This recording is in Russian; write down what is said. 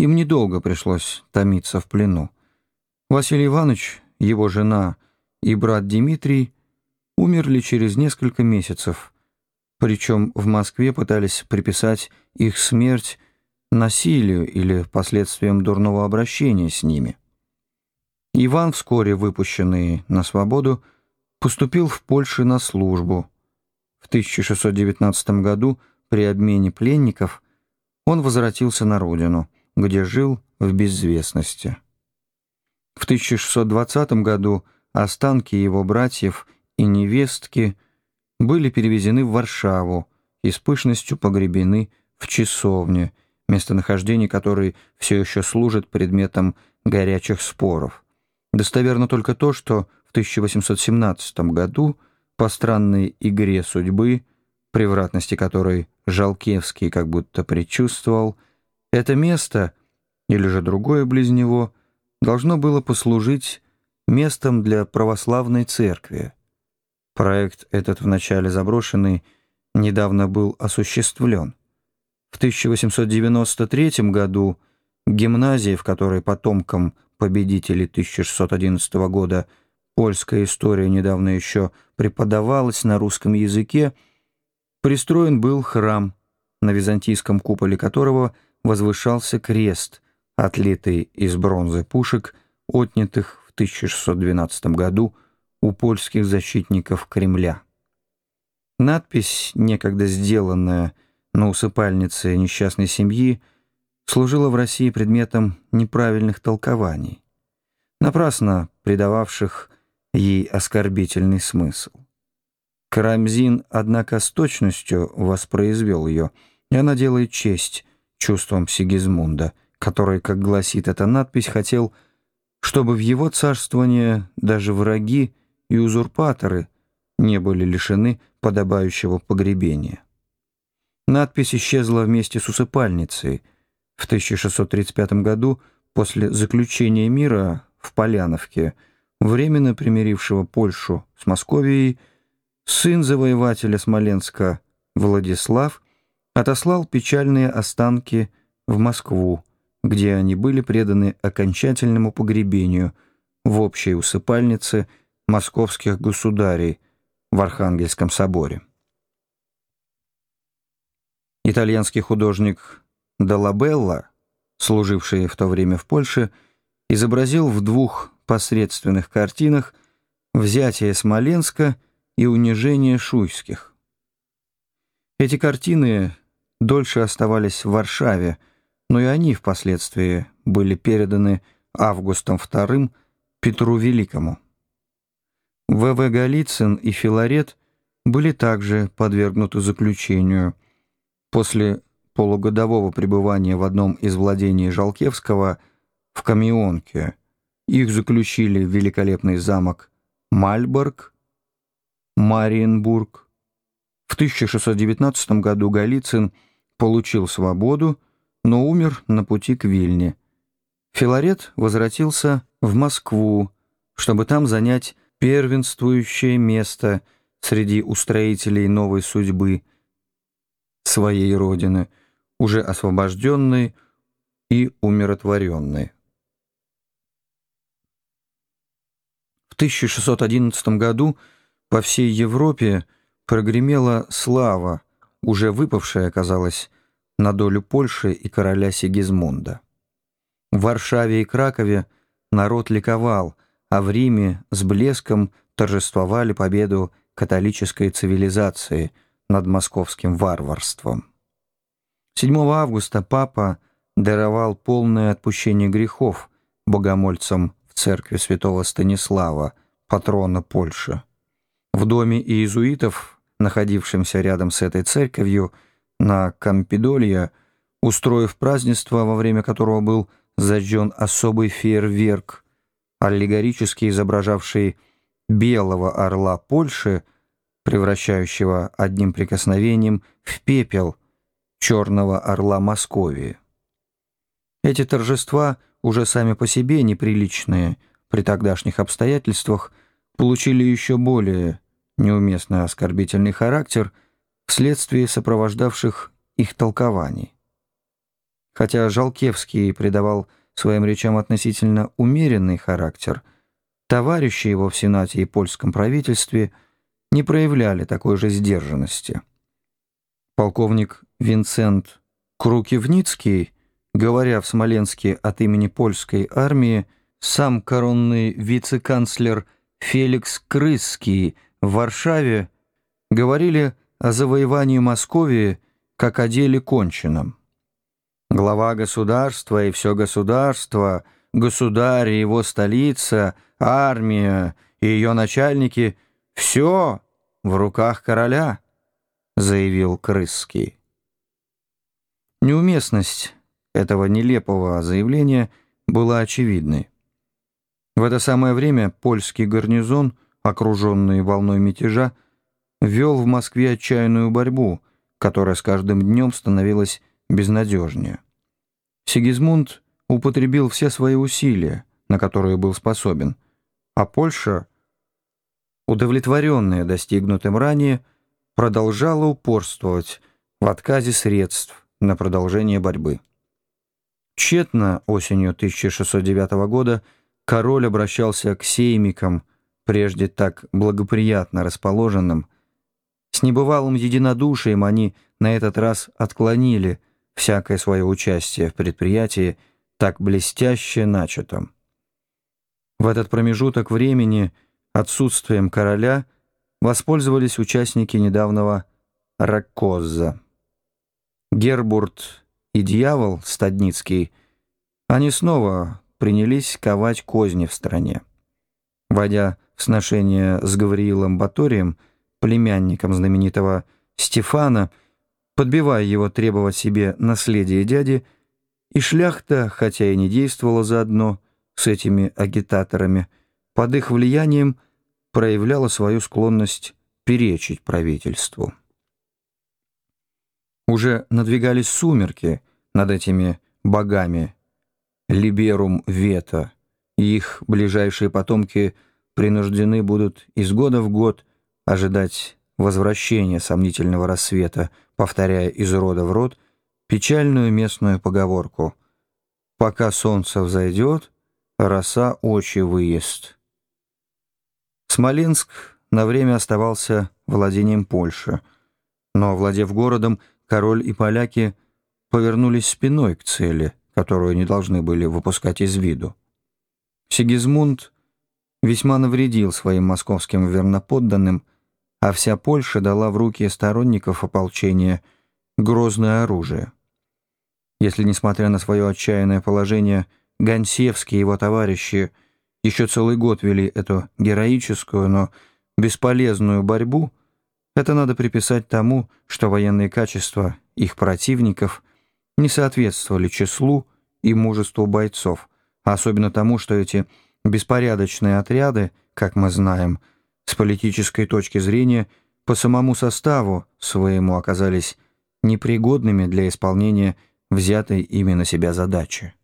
им недолго пришлось томиться в плену. Василий Иванович, его жена и брат Дмитрий умерли через несколько месяцев, причем в Москве пытались приписать их смерть насилию или последствиям дурного обращения с ними. Иван, вскоре выпущенный на свободу, поступил в Польшу на службу. В 1619 году при обмене пленников он возвратился на родину, где жил в безвестности. В 1620 году останки его братьев и невестки были перевезены в Варшаву и с пышностью погребены в часовне, местонахождение которой все еще служит предметом горячих споров. Достоверно только то, что в 1817 году по странной игре судьбы, превратности которой Жалкевский как будто предчувствовал, это место, или же другое близ него, должно было послужить местом для православной церкви. Проект этот вначале заброшенный недавно был осуществлен. В 1893 году гимназия, в которой потомкам победителей 1611 года польская история недавно еще преподавалась на русском языке, пристроен был храм, на византийском куполе которого возвышался крест, отлитый из бронзы пушек, отнятых в 1612 году у польских защитников Кремля. Надпись, некогда сделанная на усыпальнице несчастной семьи, служила в России предметом неправильных толкований, напрасно придававших ей оскорбительный смысл. Карамзин, однако, с точностью воспроизвел ее, и она делает честь чувствам Сигизмунда, который, как гласит эта надпись, хотел, чтобы в его царствование даже враги и узурпаторы не были лишены подобающего погребения. Надпись исчезла вместе с усыпальницей. В 1635 году, после заключения мира в Поляновке, временно примирившего Польшу с Московией, сын завоевателя Смоленска Владислав отослал печальные останки в Москву, где они были преданы окончательному погребению в общей усыпальнице московских государей в Архангельском соборе. Итальянский художник Долабелла, служивший в то время в Польше, изобразил в двух посредственных картинах взятие Смоленска и унижение шуйских. Эти картины дольше оставались в Варшаве, но и они впоследствии были переданы Августом II Петру Великому. В.В. Голицын и Филарет были также подвергнуты заключению – После полугодового пребывания в одном из владений Жалкевского в Камионке их заключили в великолепный замок Мальборг, Мариенбург. В 1619 году Голицын получил свободу, но умер на пути к Вильне. Филарет возвратился в Москву, чтобы там занять первенствующее место среди устроителей новой судьбы – своей родины, уже освобожденной и умиротворенной. В 1611 году по всей Европе прогремела слава, уже выпавшая, оказалось, на долю Польши и короля Сигизмунда. В Варшаве и Кракове народ ликовал, а в Риме с блеском торжествовали победу католической цивилизации – над московским варварством. 7 августа папа даровал полное отпущение грехов богомольцам в церкви святого Станислава, патрона Польши. В доме иезуитов, находившемся рядом с этой церковью, на Кампидолье, устроив празднество, во время которого был зажжен особый фейерверк, аллегорически изображавший белого орла Польши, превращающего одним прикосновением в пепел черного орла Московии. Эти торжества, уже сами по себе неприличные при тогдашних обстоятельствах, получили еще более неуместный оскорбительный характер вследствие сопровождавших их толкований. Хотя Жалкевский придавал своим речам относительно умеренный характер, товарищи его в Сенате и польском правительстве не проявляли такой же сдержанности. Полковник Винцент Крукивницкий, говоря в Смоленске от имени польской армии, сам коронный вице-канцлер Феликс Крысский в Варшаве говорили о завоевании Московии как о деле конченном. Глава государства и все государство, государь и его столица, армия и ее начальники — все в руках короля, заявил Крысский. Неуместность этого нелепого заявления была очевидной. В это самое время польский гарнизон, окруженный волной мятежа, вел в Москве отчаянную борьбу, которая с каждым днем становилась безнадежнее. Сигизмунд употребил все свои усилия, на которые был способен, а Польша, удовлетворенная достигнутым ранее, продолжала упорствовать в отказе средств на продолжение борьбы. Тщетно осенью 1609 года король обращался к сеймикам, прежде так благоприятно расположенным, с небывалым единодушием они на этот раз отклонили всякое свое участие в предприятии, так блестяще начатом. В этот промежуток времени отсутствием короля воспользовались участники недавнего Раккоза. Гербурт и дьявол Стадницкий, они снова принялись ковать козни в стране. Войдя в сношение с Гавриилом Баторием, племянником знаменитого Стефана, подбивая его требовать себе наследие дяди, и шляхта, хотя и не действовала заодно с этими агитаторами, под их влиянием проявляла свою склонность перечить правительству. Уже надвигались сумерки над этими богами Либерум Вета, и их ближайшие потомки принуждены будут из года в год ожидать возвращения сомнительного рассвета, повторяя из рода в род печальную местную поговорку «Пока солнце взойдет, роса очи выест». Смоленск на время оставался владением Польши, но, владев городом, король и поляки повернулись спиной к цели, которую не должны были выпускать из виду. Сигизмунд весьма навредил своим московским верноподданным, а вся Польша дала в руки сторонников ополчения грозное оружие. Если, несмотря на свое отчаянное положение, Гонсевский и его товарищи еще целый год вели эту героическую, но бесполезную борьбу, это надо приписать тому, что военные качества их противников не соответствовали числу и мужеству бойцов, а особенно тому, что эти беспорядочные отряды, как мы знаем, с политической точки зрения по самому составу своему оказались непригодными для исполнения взятой ими на себя задачи.